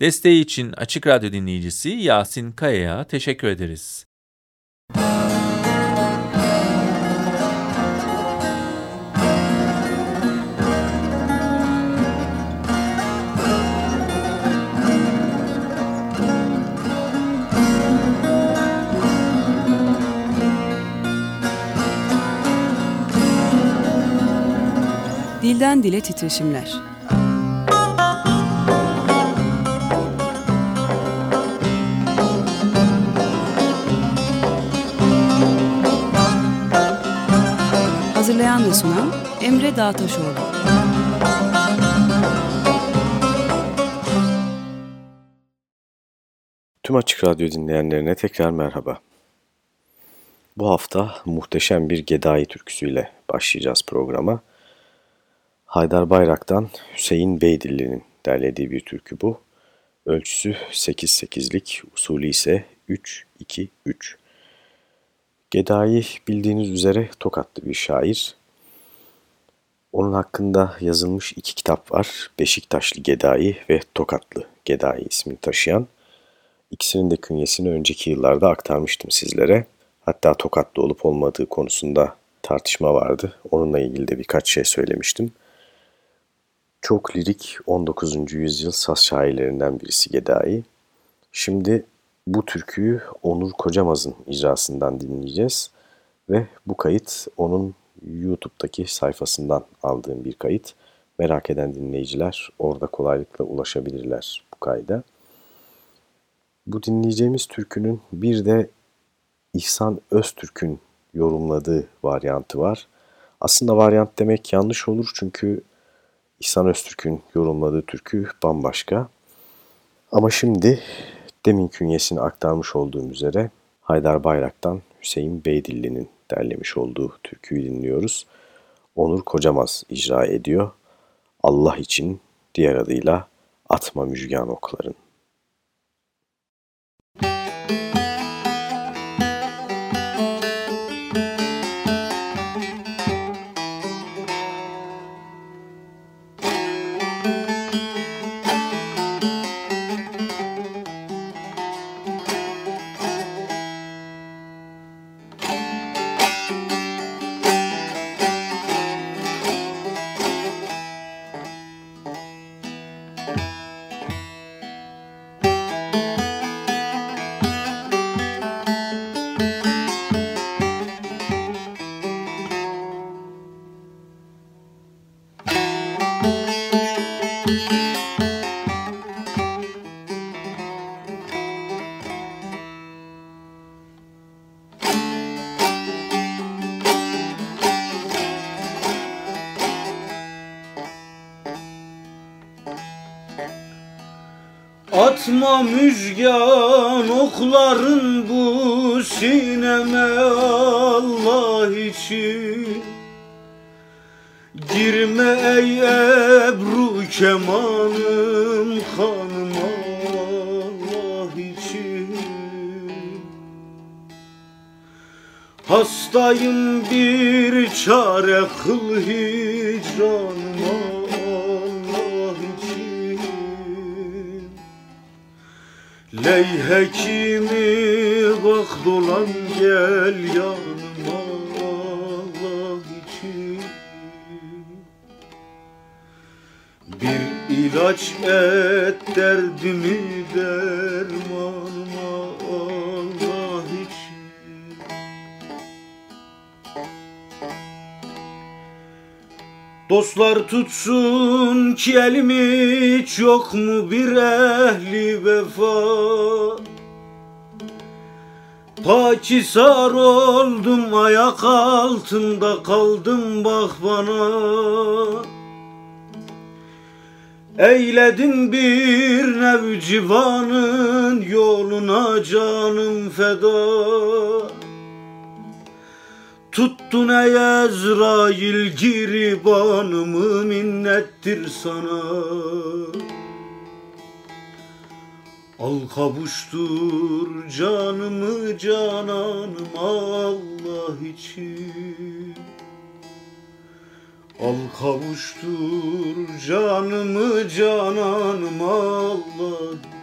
Desteği için Açık Radyo dinleyicisi Yasin Kaya'ya teşekkür ederiz. Dilden Dile Titreşimler Hazırlayan ve sunan Emre Dağtaşoğlu. Tüm Açık Radyo dinleyenlerine tekrar merhaba. Bu hafta muhteşem bir Gedai türküsüyle başlayacağız programa. Haydar Bayrak'tan Hüseyin Beydilli'nin derlediği bir türkü bu. Ölçüsü 8-8'lik, usulü ise 3-2-3. Gedai bildiğiniz üzere Tokatlı bir şair. Onun hakkında yazılmış iki kitap var. Beşiktaşlı Gedai ve Tokatlı Gedai ismini taşıyan. İkisinin de künyesini önceki yıllarda aktarmıştım sizlere. Hatta Tokatlı olup olmadığı konusunda tartışma vardı. Onunla ilgili de birkaç şey söylemiştim. Çok lirik 19. yüzyıl saz şairlerinden birisi Gedai. Şimdi bu türküyü Onur Kocamaz'ın icrasından dinleyeceğiz ve bu kayıt onun YouTube'daki sayfasından aldığım bir kayıt. Merak eden dinleyiciler orada kolaylıkla ulaşabilirler bu kayda. Bu dinleyeceğimiz türkünün bir de İhsan Öztürk'ün yorumladığı varyantı var. Aslında varyant demek yanlış olur çünkü İhsan Öztürk'ün yorumladığı türkü bambaşka. Ama şimdi demin künyesini aktarmış olduğum üzere Haydar Bayrak'tan Hüseyin Beydilli'nin derlemiş olduğu türküyü dinliyoruz. Onur Kocamaz icra ediyor. Allah için diğer adıyla Atma Müjgan Okların. Okların bu sineme Allah için Girme ey ebru kemanım hanım Allah için. Hastayım bir çare kıl hicranıma Ley hekimi bak dolan gel yanıma Allah için Bir ilaç et derdimi dermanıma Allah Dostlar tutsun ki elimi hiç yok mu bir ehli vefa? Pakisar oldum ayak altında kaldım bak bana. Eyledim bir nevcivanın yoluna canım feda Tuttun ey Ezrail giribanımı minnettir sana. Al kavuştur canımı cananım Allah için. Al kavuştur canımı cananıma Allah için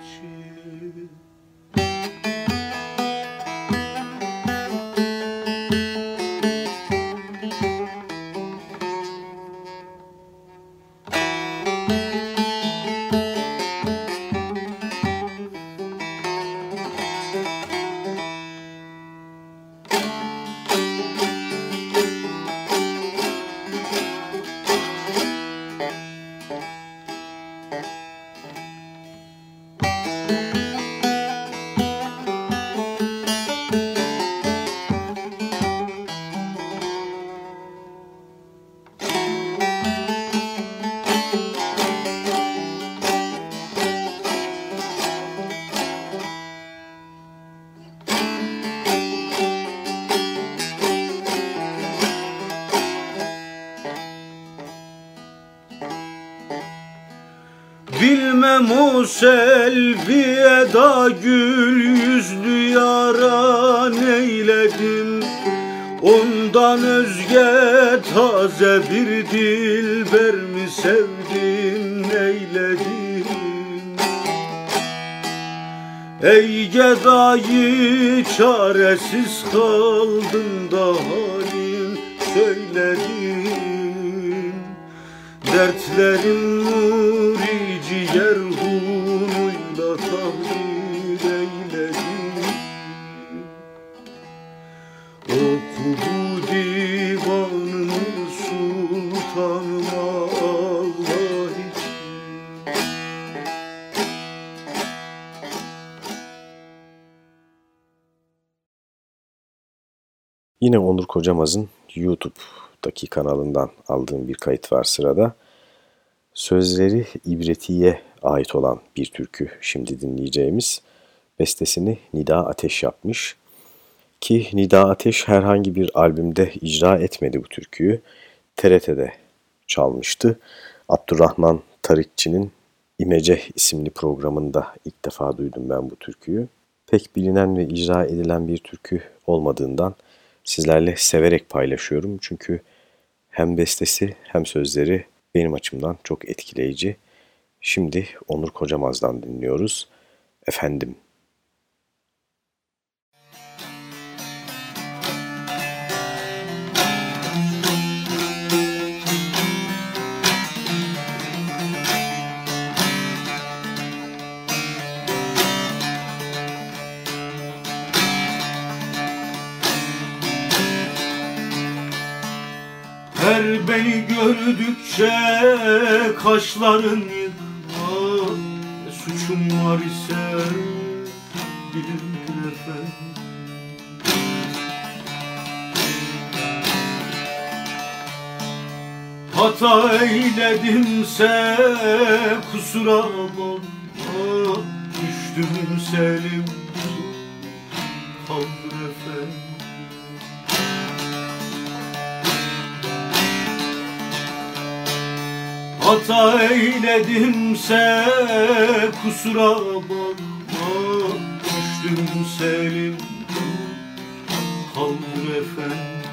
Yine Onur Kocamaz'ın YouTube'daki kanalından aldığım bir kayıt var sırada. Sözleri İbreti'ye ait olan bir türkü şimdi dinleyeceğimiz. Bestesini Nida Ateş yapmış. Ki Nida Ateş herhangi bir albümde icra etmedi bu türküyü. TRT'de çalmıştı. Abdurrahman Tarikçi'nin İmece isimli programında ilk defa duydum ben bu türküyü. Pek bilinen ve icra edilen bir türkü olmadığından sizlerle severek paylaşıyorum. Çünkü hem bestesi hem sözleri benim açımdan çok etkileyici. Şimdi Onur Kocamaz'dan dinliyoruz. Efendim. Beni gördükçe kaşların yıkma Suçum var ise bilin efendim. Hata eyledimse kusura bakma Düştüm selim. Kaldır efendim Hata eyledimse kusura bakma. Düştüm selim kaldır efendim.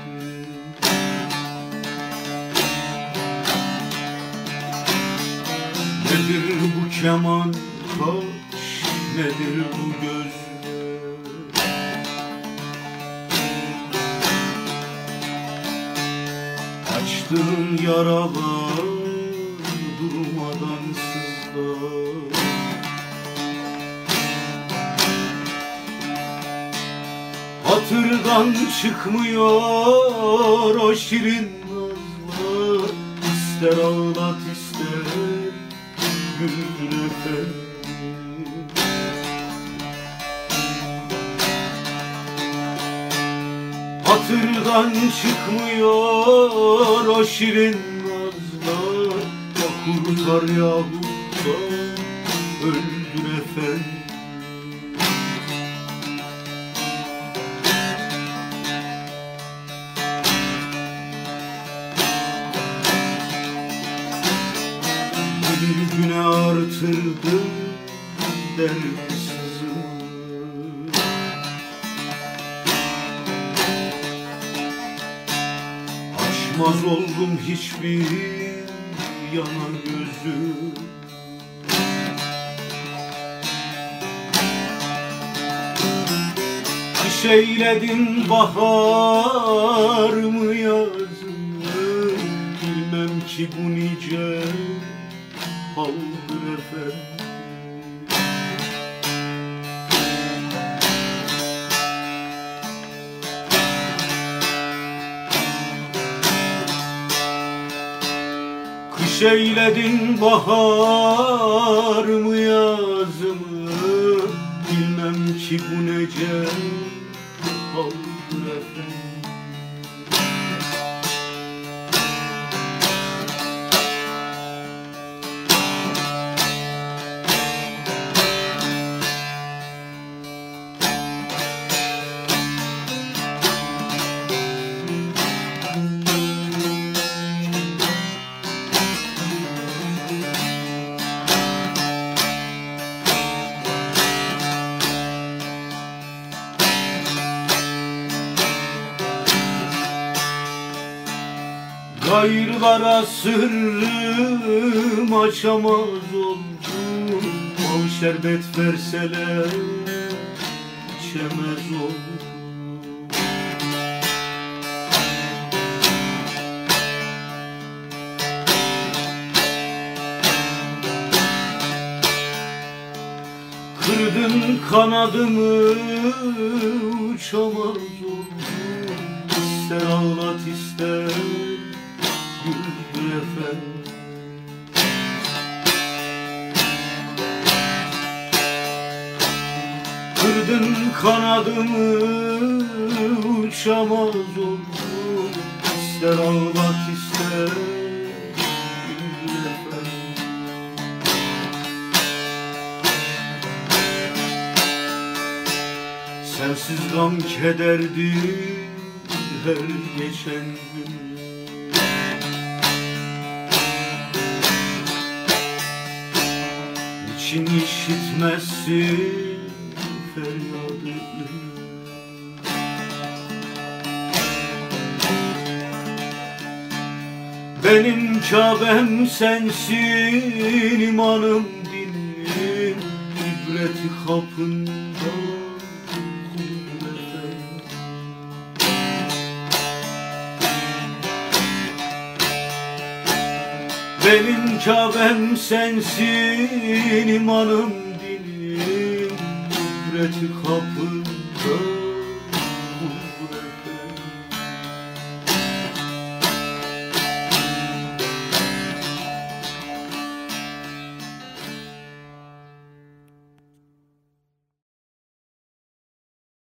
Nedir bu keman kaş nedir bu göz? Açtığın yaralar Hatırdan çıkmıyor o şirin nazlar. İster ağlat ister gül Hatırdan çıkmıyor o şirin nazlar. Ya kurtar yahut da öldür efendim Bir güne artırdı dert sızımı Bakmaz oldum hiçbir yana gözüm Kış eyledin bahar mı yazı Bilmem ki bu nice haldır efendim. Kış eyledin bahar mı yaz mı Bilmem ki bu nece haldır efendim Gayrılara sırrım açamaz oldum Al şerbet verseler içemez oldum Kırdın kanadımı uçamaz oldum İster ağlat ister efendim. Kırdın kanadımı uçamaz oldum İster ağlat ister Sensiz gam kederdi her geçen gün İçin işitmezsin feryadı Benim Kabe'm sensin imanım dinim İbreti kapında Benim Kabe'm sensin imanım dinim İbreti kapında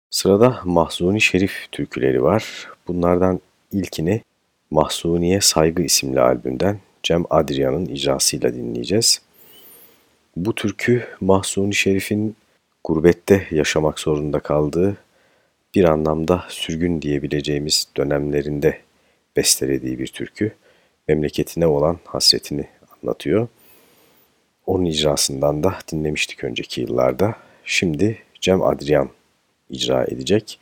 Sırada Mahzuni Şerif türküleri var. Bunlardan ilkini Mahzuniye Saygı isimli albümden Cem Adrian'ın icrasıyla dinleyeceğiz. Bu türkü Mahzuni Şerif'in gurbette yaşamak zorunda kaldığı bir anlamda sürgün diyebileceğimiz dönemlerinde bestelediği bir türkü. Memleketine olan hasretini anlatıyor. Onun icrasından da dinlemiştik önceki yıllarda. Şimdi Cem Adrian icra edecek.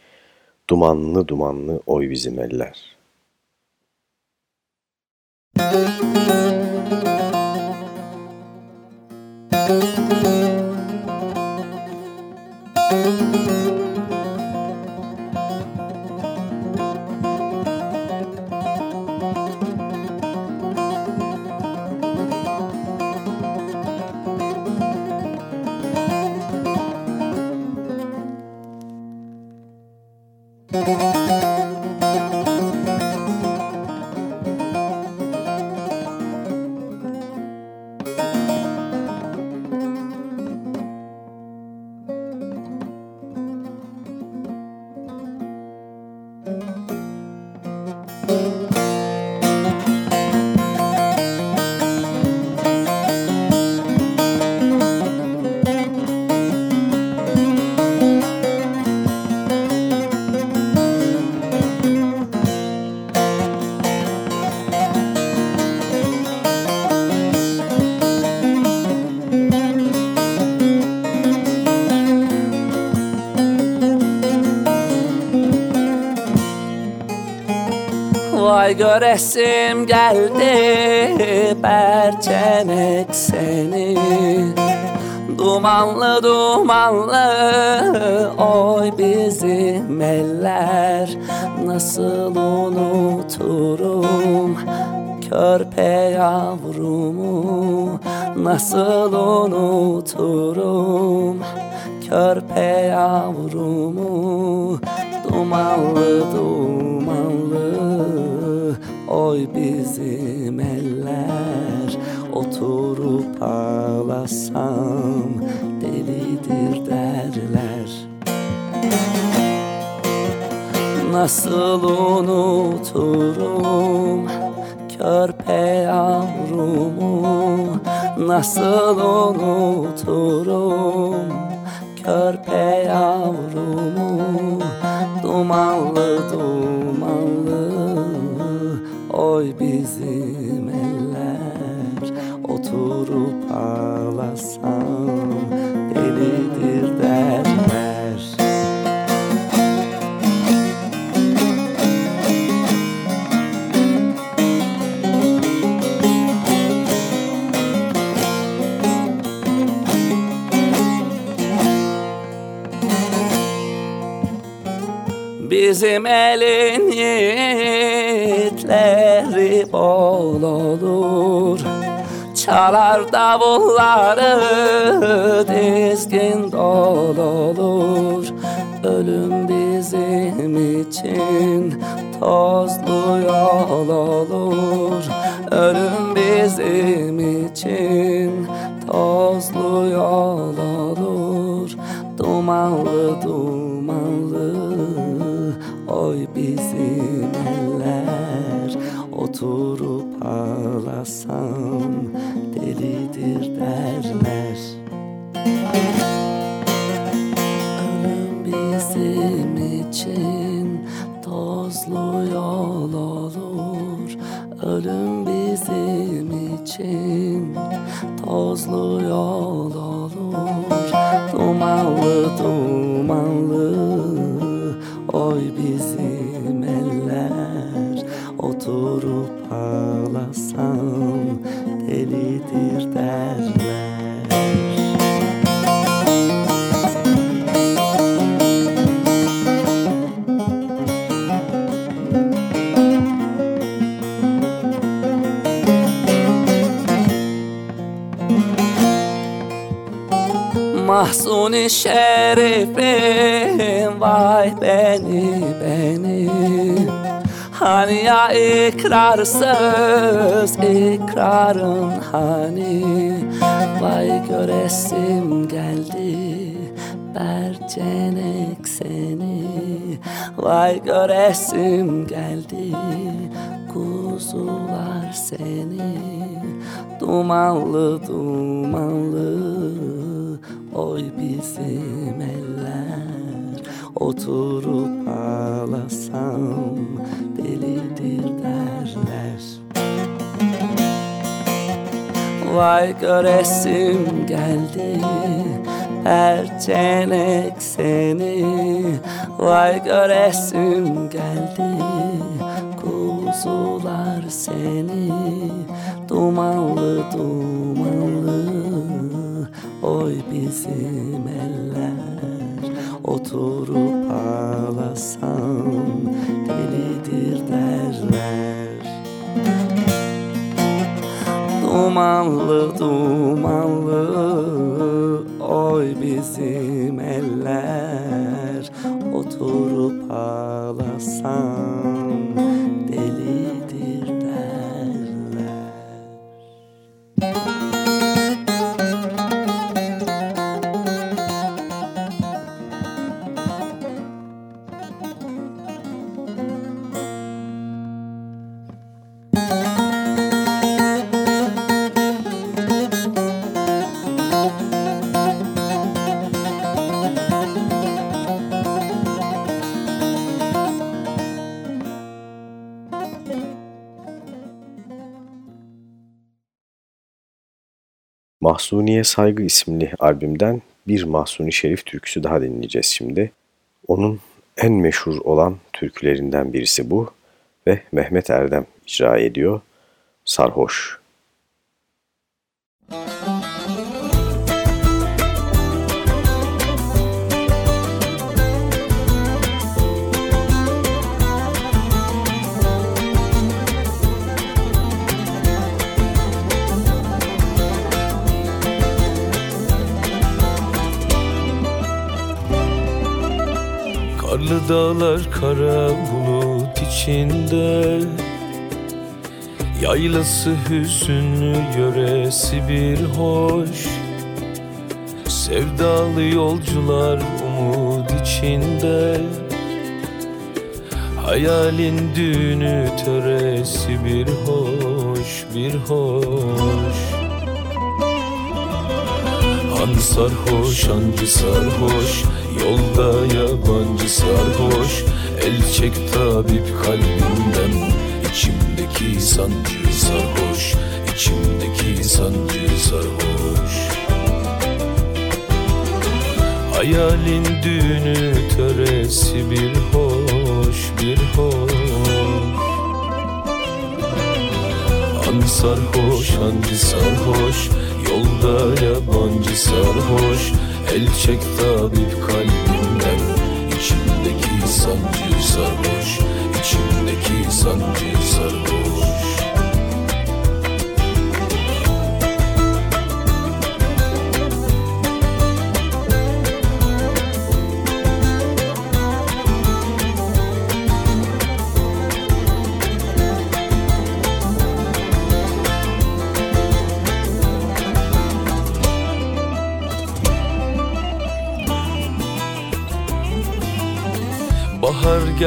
Dumanlı dumanlı oy bizim eller. Vay göresim geldi berçenek seni. Dumanlı dumanlı oy bizim eller. Nasıl unuturum körpe yavrumu Nasıl unuturum körpe yavrumu Dumanlı dumanlı oy bizim eller Oturup ağlasam delidir derler. Nasıl unuturum körpe yavrumu Nasıl unuturum körpe yavrumu Dumanlı dumanlı oy bizim eller Oturup ağlasam delidir derler. Bizim elin yiğitleri bol olur. Çalar davulları dizgin dol olur. Ölüm bizim için tozlu yol olur. Ölüm bizim için tozlu yol olur. Dumanlı dumanlı Oturup ağlasam delidir derler. Ölüm bizim için tozlu yol olur. Ölüm bizim için tozlu yol olur. Dumanlı dumanlı oy bizim eller. Oturup Mahzuni şerifim vay beni beni. Hani ya ikrarsız ikrarın hani? Vay göresim geldi bercenek seni. Vay göresim geldi kuzular seni. Dumanlı dumanlı oy bizim eller Oturup ağlasam delidir derler. Vay göresim geldi perçenek seni. Vay göresim geldi kuzular seni. Dumanlı dumanlı oy bizim eller Oturup ağlasam delidir derler. Dumanlı dumanlı oy bizim eller Oturup ağlasam Mahsuniye Saygı isimli albümden bir Mahsuni Şerif türküsü daha dinleyeceğiz şimdi. Onun en meşhur olan türkülerinden birisi bu ve Mehmet Erdem icra ediyor. Sarhoş. Karlı dağlar kara bulut içinde. Yaylası hüzünlü yöresi bir hoş. Sevdalı yolcular umut içinde. Hayalin düğünü töresi bir hoş bir hoş. Han sarhoş hancı sarhoş Yolda yabancı sarhoş El çek tabip kalbimden İçimdeki sancı sarhoş İçimdeki sancı sarhoş. Hayalin düğünü töresi bir hoş bir hoş. Han sarhoş hancı sarhoş Yolda yabancı sarhoş El çek tabip kalbimden İçimdeki sancı sarhoş İçimdeki sancı sarhoş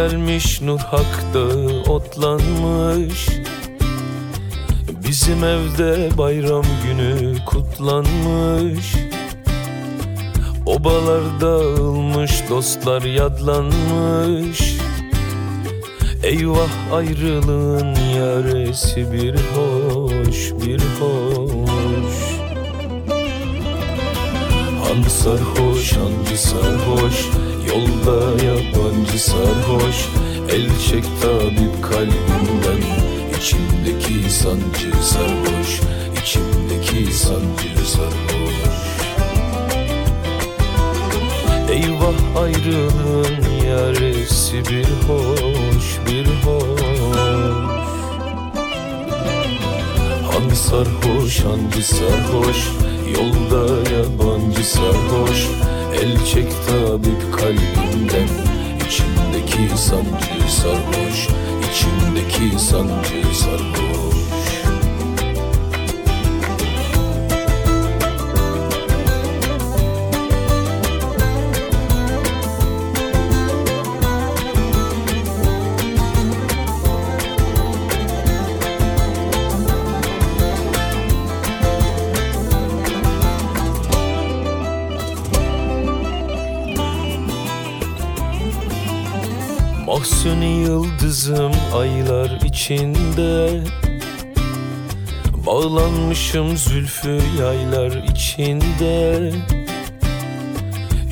gelmiş Nur Hak dağı otlanmış. Bizim evde bayram günü kutlanmış. Obalar dağılmış dostlar yadlanmış. Eyvah ayrılığın yaresi bir hoş bir hoş. Han sarhoş hancı sarhoş Yolda yabancı sarhoş El çek tabip kalbimden İçimdeki sancı sarhoş İçimdeki sancı sarhoş. Eyvah ayrılığın yaresi bir hoş bir hoş. Han sarhoş hancı sarhoş? Yolda yabancı sarhoş El çek tabip kalbimden. İçimdeki sancı sarhoş İçimdeki sancı sarhoş Mahsuni yıldızım aylar içinde. Bağlanmışım zülfü yaylar içinde.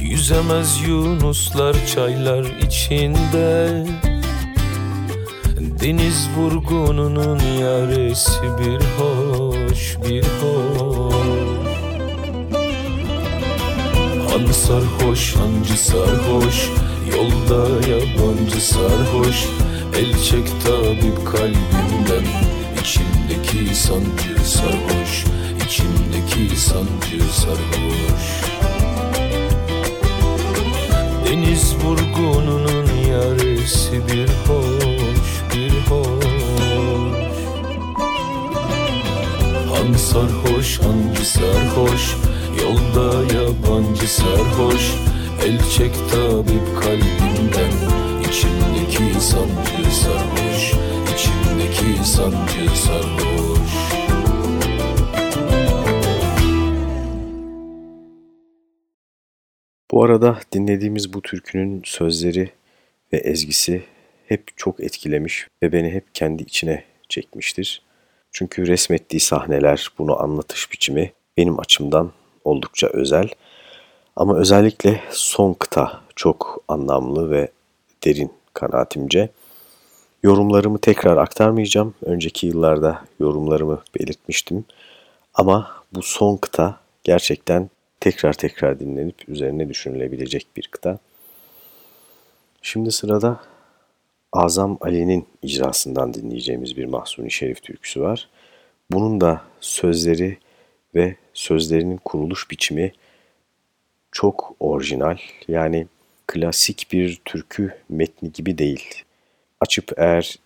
Yüzemez yunuslar çaylar içinde. Deniz vurgununun yaresi bir hoş bir hoş. Han sarhoş hancı sarhoş Yolda yabancı sarhoş El çek tabip kalbimden. İçimdeki sancı sarhoş İçimdeki sancı sarhoş. Deniz vurgununun yaresi bir hoş bir hoş. Han sarhoş hancı sarhoş Yolda yabancı sarhoş El çek tabip kalbimden İçimdeki sancı sarhoş İçimdeki sancı sarhoş Bu arada dinlediğimiz bu türkünün sözleri ve ezgisi hep çok etkilemiş ve beni hep kendi içine çekmiştir. Çünkü resmettiği sahneler, bunu anlatış biçimi benim açımdan oldukça özel. Ama özellikle son kıta çok anlamlı ve derin kanaatimce. Yorumlarımı tekrar aktarmayacağım. Önceki yıllarda yorumlarımı belirtmiştim. Ama bu son kıta gerçekten tekrar tekrar dinlenip üzerine düşünülebilecek bir kıta. Şimdi sırada Azam Ali'nin icrasından dinleyeceğimiz bir Mahsuni Şerif türküsü var. Bunun da sözleri ve sözlerinin kuruluş biçimi çok orijinal. Yani klasik bir türkü metni gibi değil. Açıp eğer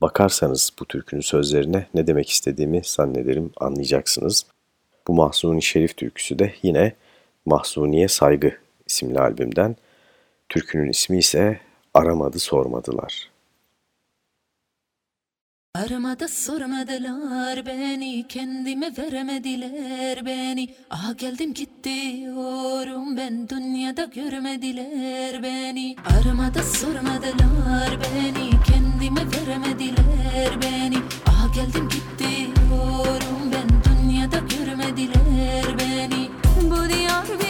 bakarsanız bu türkünün sözlerine ne demek istediğimi zannederim anlayacaksınız. Bu Mahsuni Şerif türküsü de yine Mahsuniye Saygı isimli albümden. Türkünün ismi ise Aramadı Sormadılar. Aramadı sormadılar beni Kendime veremediler beni. Ah geldim gidiyorum ben Dünyada görmediler beni. Aramadı sormadılar beni Kendime veremediler beni. Ah geldim gidiyorum ben Dünyada görmediler beni. Bu diyar bizim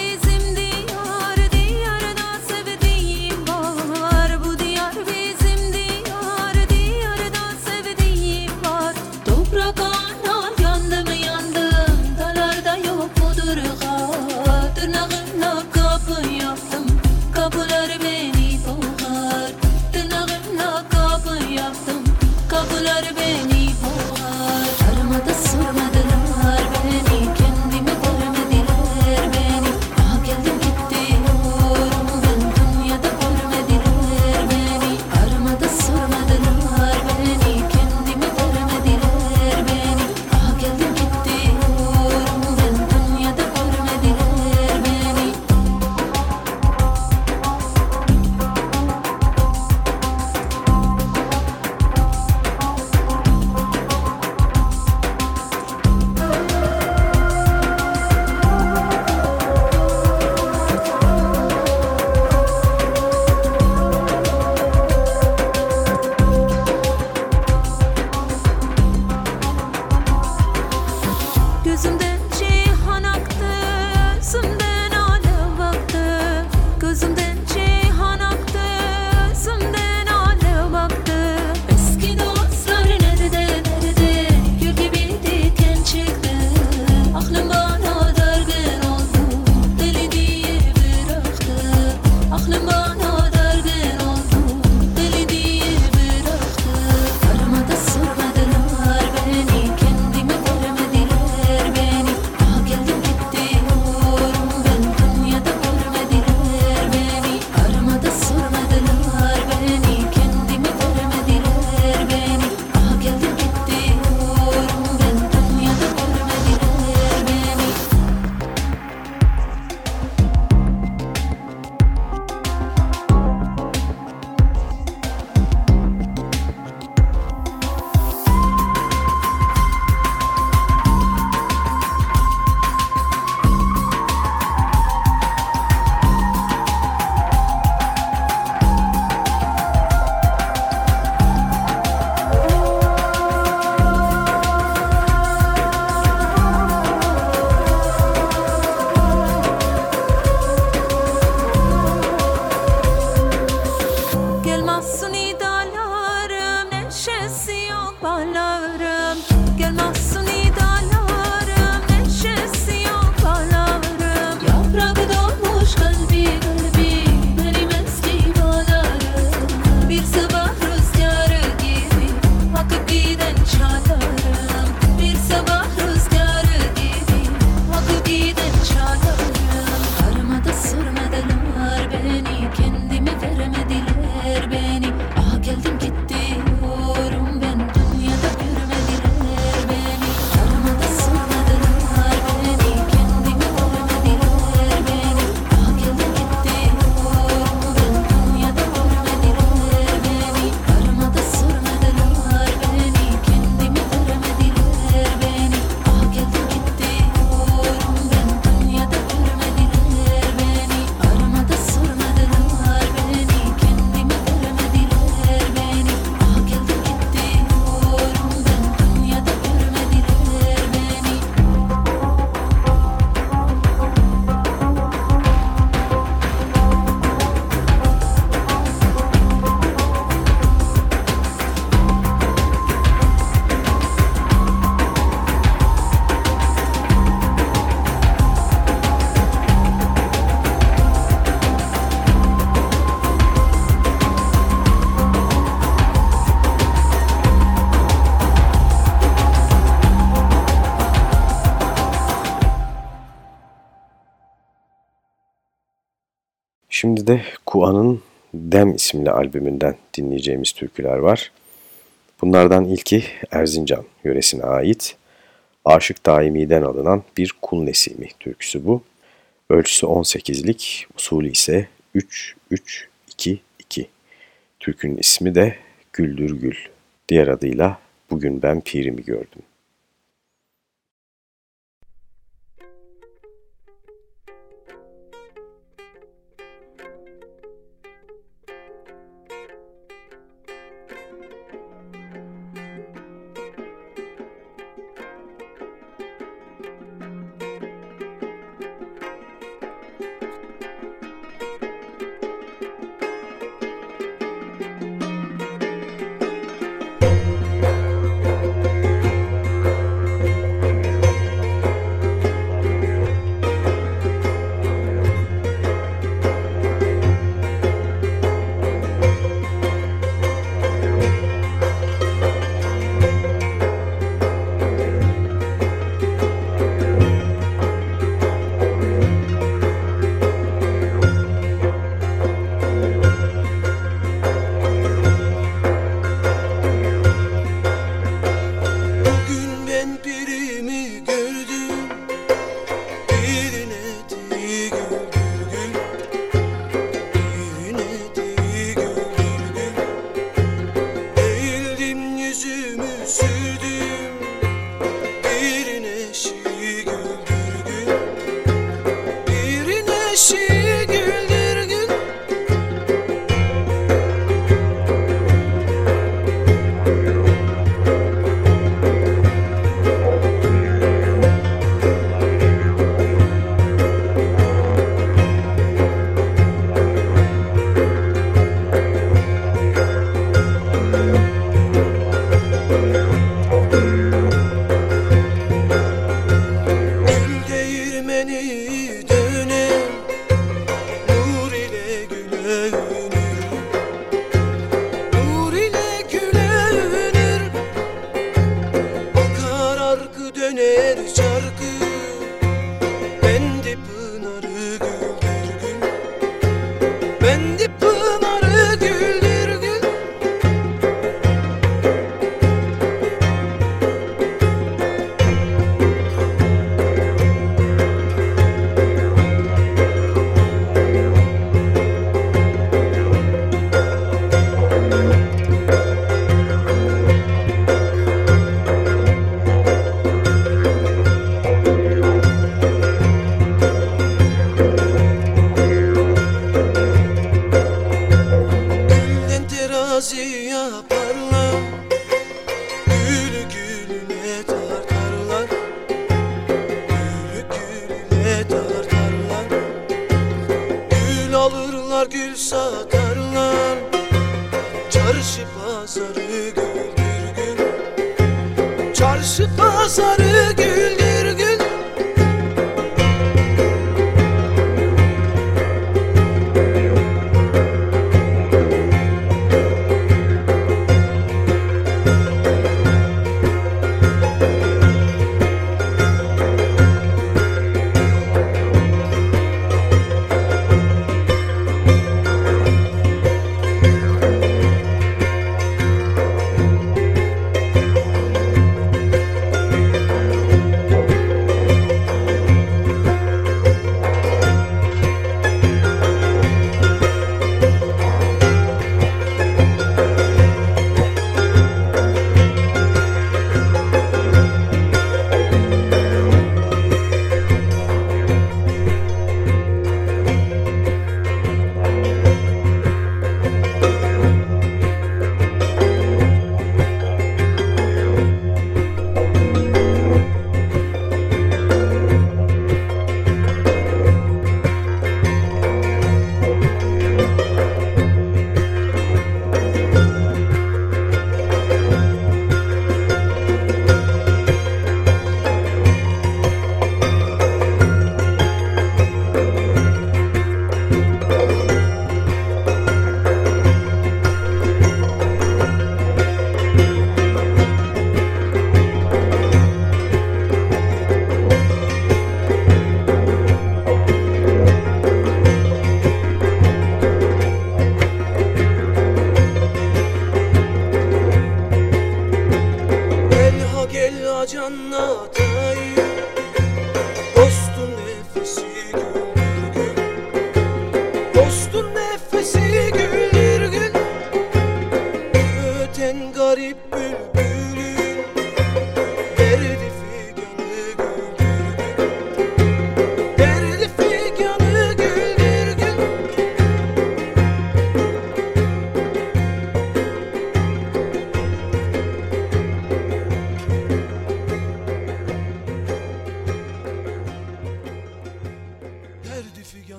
Şimdi de Kuan'ın Dem isimli albümünden dinleyeceğimiz türküler var. Bunlardan ilki Erzincan yöresine ait Aşık Daimi'den alınan bir Kul Nesimi türküsü bu. Ölçüsü 18'lik, usulü ise 3-3-2-2. Türkünün ismi de Güldür Gül. Diğer adıyla Bugün Ben Pirimi Gördüm.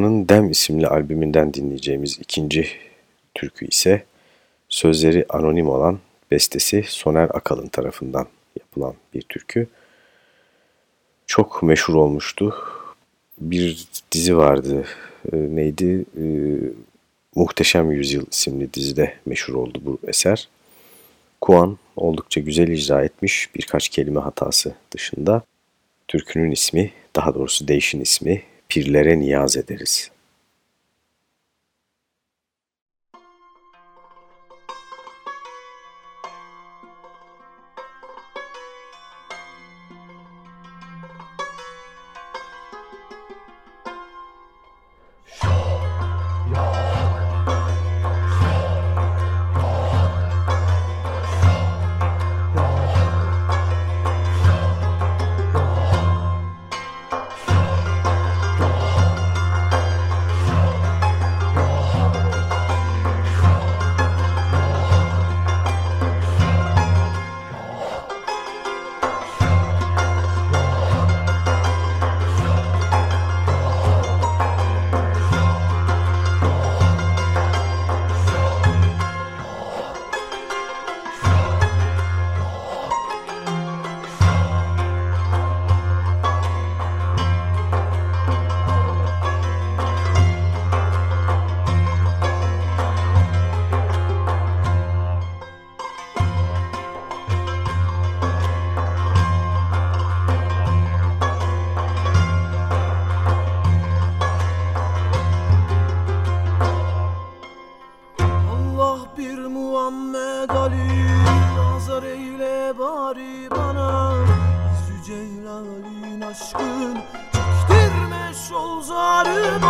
Kuan'ın Dem isimli albümünden dinleyeceğimiz ikinci türkü ise sözleri anonim olan bestesi Soner Akalın tarafından yapılan bir türkü. Çok meşhur olmuştu. Bir dizi vardı. E, neydi? E, Muhteşem Yüzyıl isimli dizide meşhur oldu bu eser. Kuan oldukça güzel icra etmiş birkaç kelime hatası dışında. Türkünün ismi, daha doğrusu değişin ismi Pirlere Niyaz Ederiz. Aşkın Çektirme şol zarı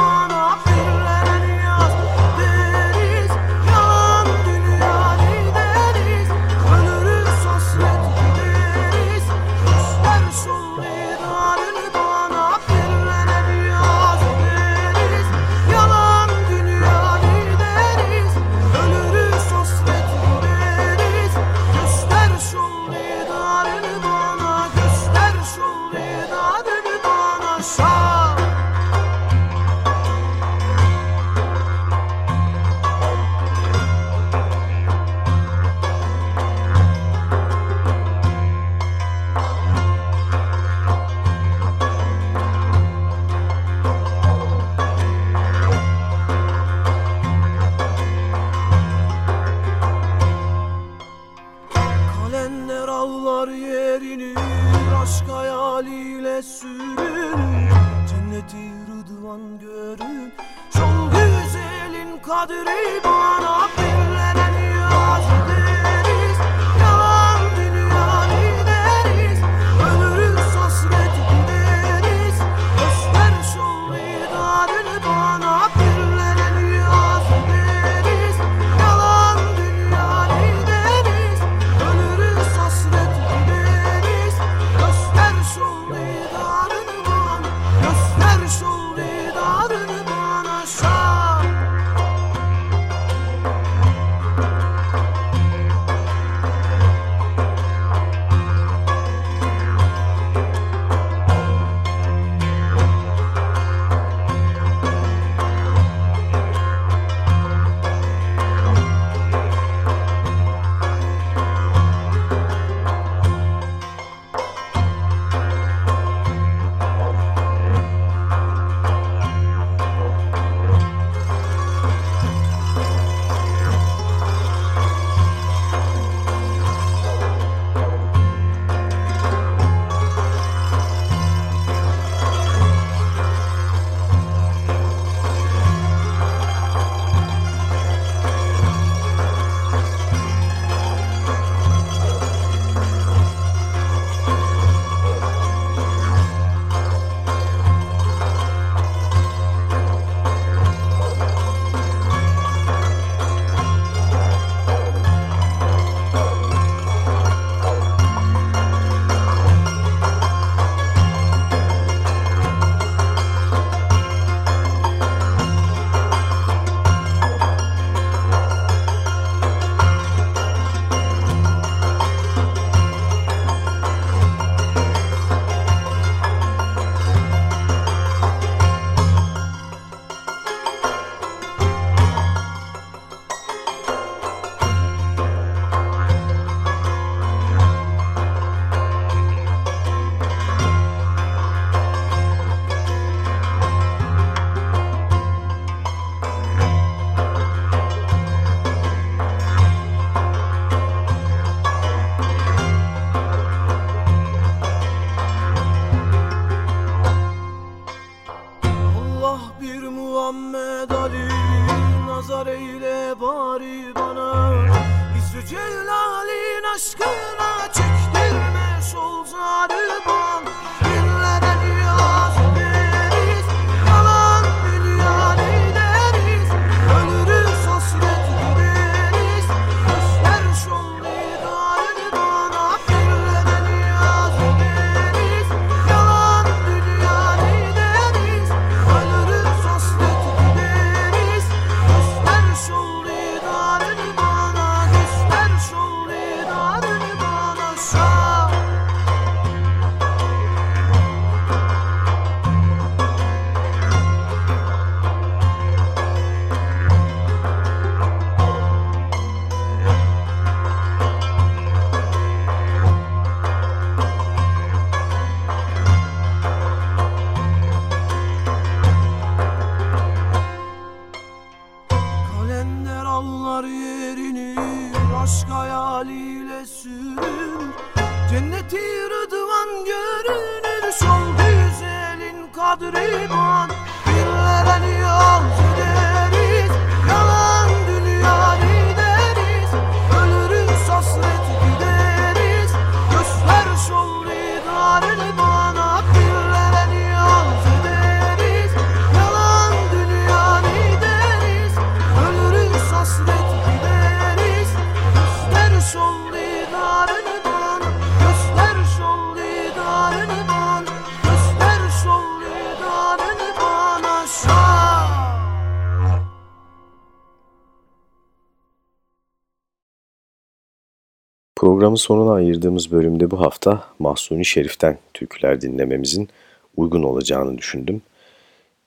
Programın sonuna ayırdığımız bölümde bu hafta Mahsuni Şerif'ten türküler dinlememizin uygun olacağını düşündüm.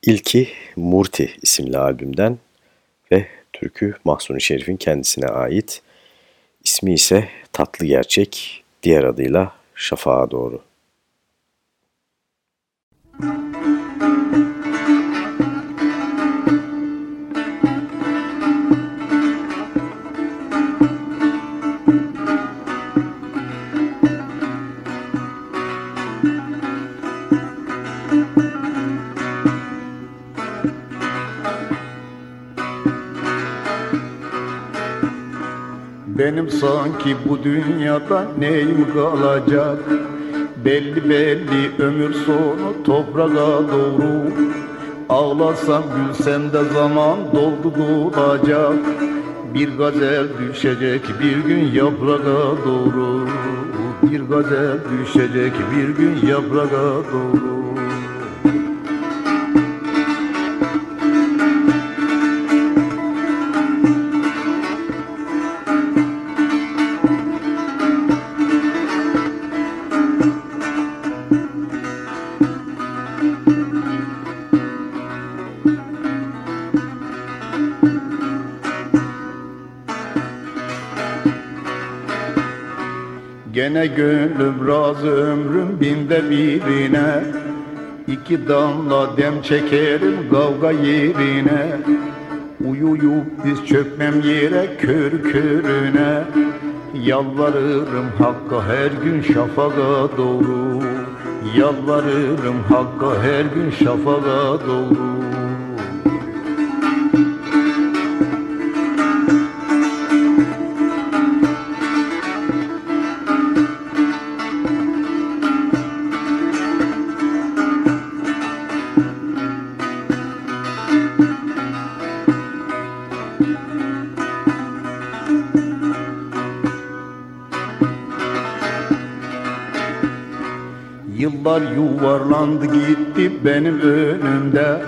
İlki Murti isimli albümden ve türkü Mahsuni Şerif'in kendisine ait. İsmi ise Tatlı Gerçek, diğer adıyla Şafağa Doğru. Benim sanki bu dünyada neyim kalacak? Belli belli ömür sonu toprağa doğru. Ağlasam gülsem de zaman doldu dolacak. Bir gazel düşecek bir gün yaprağa doğru. Bir gazel düşecek bir gün yaprağa doğru Gene gönlüm razı ömrüm binde birine İki damla dem çekerim kavga yerine. Uyuyup diz çökmem yere kör körüne. Yalvarırım Hakk'a her gün şafağa doğru. Yalvarırım Hakk'a her gün şafağa doğru Yıllar yuvarlandı gitti benim önümde.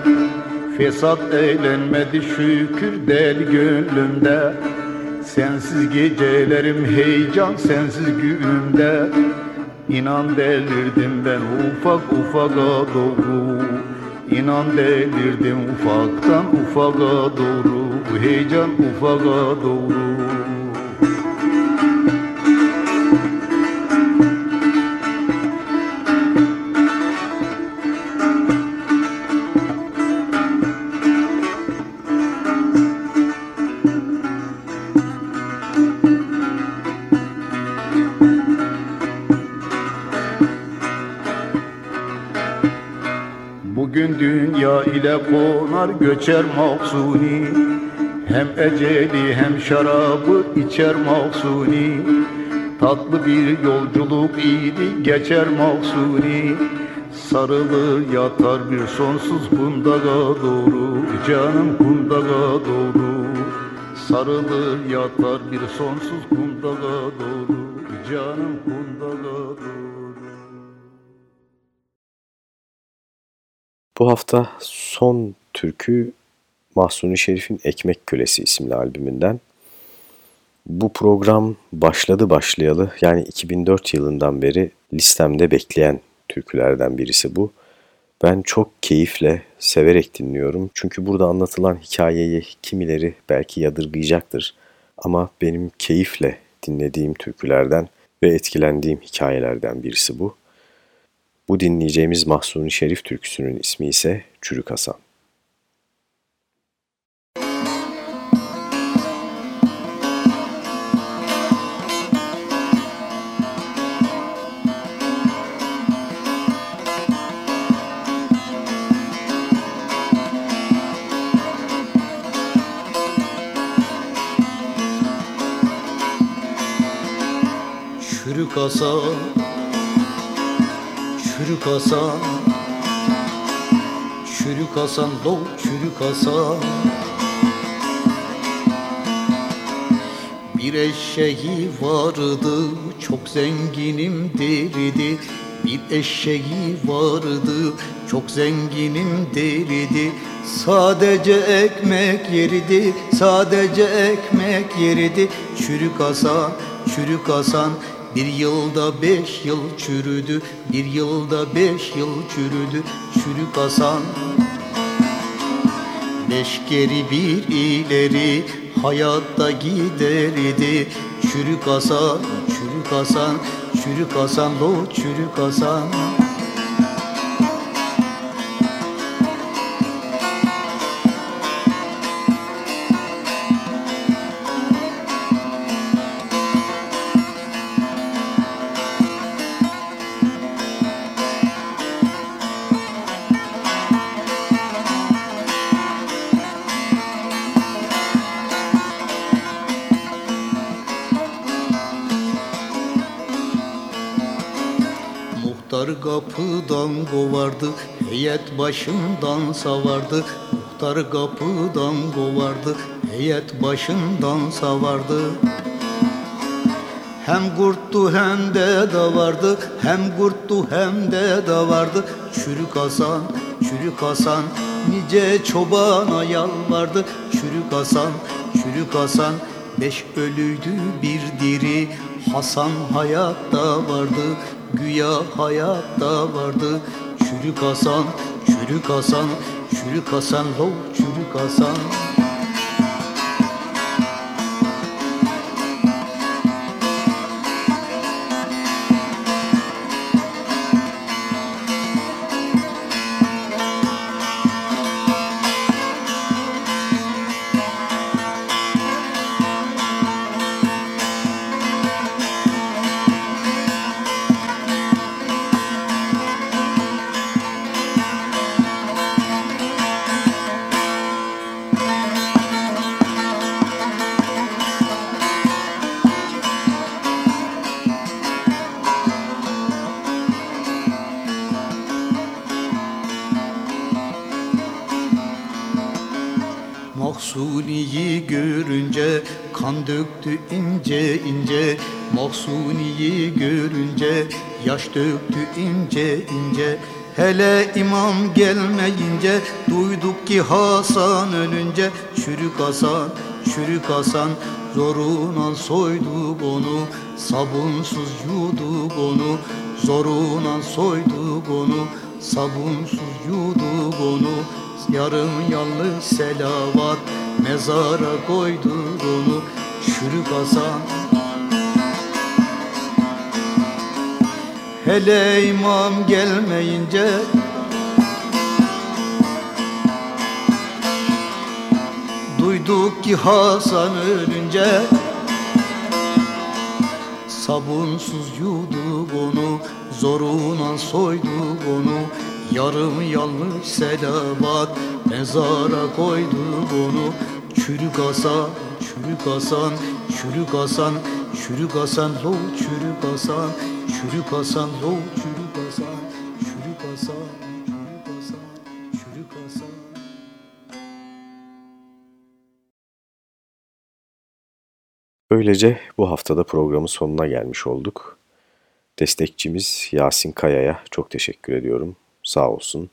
Fesat eğlenmedi şükür deli gönlümde. Sensiz gecelerim heyecan sensiz günümde. İnan delirdim ben ufak ufağa doğru. İnan delirdim ufaktan ufağa doğru. Heyecan ufağa doğru ile konar göçer mahzuni. Hem eceli hem şarabı içer mahsuni Tatlı bir yolculuk idi geçer mahsuni Sarılı yatar bir sonsuz kundağa doğru. Canım kundağa doğru. Sarılı yatar bir sonsuz kundağa doğru. Canım kundağa Bu hafta son türkü Mahsuni Şerif'in Ekmek Kölesi isimli albümünden. Bu program başladı başlayalı yani 2004 yılından beri listemde bekleyen türkülerden birisi bu. Ben çok keyifle, severek dinliyorum. Çünkü burada anlatılan hikayeyi kimileri belki yadırgayacaktır. Ama benim keyifle dinlediğim türkülerden ve etkilendiğim hikayelerden birisi bu. Bu dinleyeceğimiz Mahsuni Şerif türküsünün ismi ise Çürük Hasan. Çürük Hasan Çürük Hasan Çürük Hasan lo çürük Hasan. Bir eşeği vardı çok zenginim derdi Bir eşeği vardı çok zenginim derdi Sadece ekmek yeridi sadece ekmek yeridi. Çürük Hasan çürük Hasan bir yılda beş yıl çürüdü Bir yılda beş yıl çürüdü Çürük Hasan Beş geri bir ileri Hayatta giderdi Çürük Hasan Çürük Hasan Çürük Hasan lo çürük Hasan kovardı Heyet başından savardı Muhtar kapıdan kovardı Heyet başından savardı. Hem kurttu hem de davardı Hem kurttu hem de davardı. Çürük Hasan, çürük Hasan Nice çobana yalvardı. Çürük Hasan, çürük Hasan Beş ölüydü bir diri. Hasan hayatta vardı Güya hayatta vardı. Çürük Hasan, çürük Hasan Çürük Hasan lo çürük Hasan döktü ince ince. Hele imam gelmeyince duyduk ki Hasan ölünce. Çürük Hasan, çürük Hasan zoruna soyduk onu. Sabunsuz yuduk onu zoruna soyduk onu. Sabunsuz yuduk onu Yarım yanlış selavat. Mezara koyduk onu. Çürük Hasan Hele imam gelmeyince Duyduk ki Hasan ölünce Sabunsuz yuduk onu Zoruna soyduk onu. Yarım yanlış selavat Mezara koyduk onu. Çürük Hasan, çürük Hasan, çürük Hasan, çürük Hasan, lo çürük Hasan, çürük Hasan, lo çürük Hasan, çürük Hasan. Böylece bu haftada programın sonuna gelmiş olduk. Destekçimiz Yasin Kaya'ya çok teşekkür ediyorum. Sağ olsun.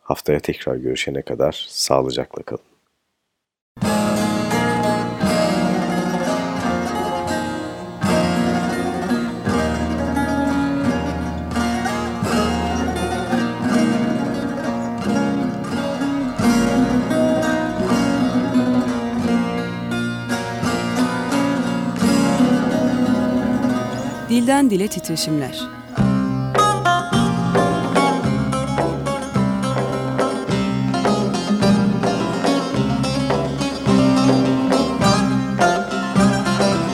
Haftaya tekrar görüşene kadar sağlıcakla kalın. Dilden dile titreşimler.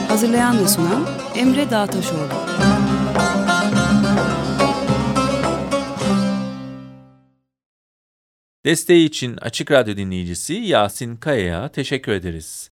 Hazırlayan ve sunan Emre Dağtaşoğlu. Desteği için Açık Radyo dinleyicisi Yasin Kaya'ya teşekkür ederiz.